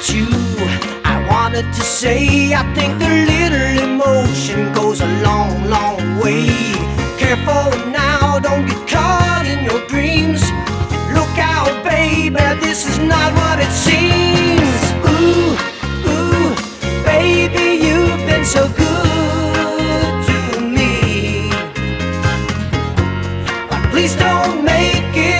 at you. I wanted to say, I think a little emotion goes a long, long way. Careful now, don't get caught in your dreams. Look out, baby, this is not what it seems. Ooh, ooh, baby, you've been so good to me. But please don't make it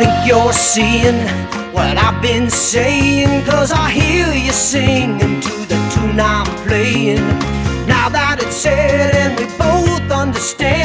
think you're seeing what I've been saying. Cause I hear you singing to the tune I'm playing. Now that it's said and we both understand,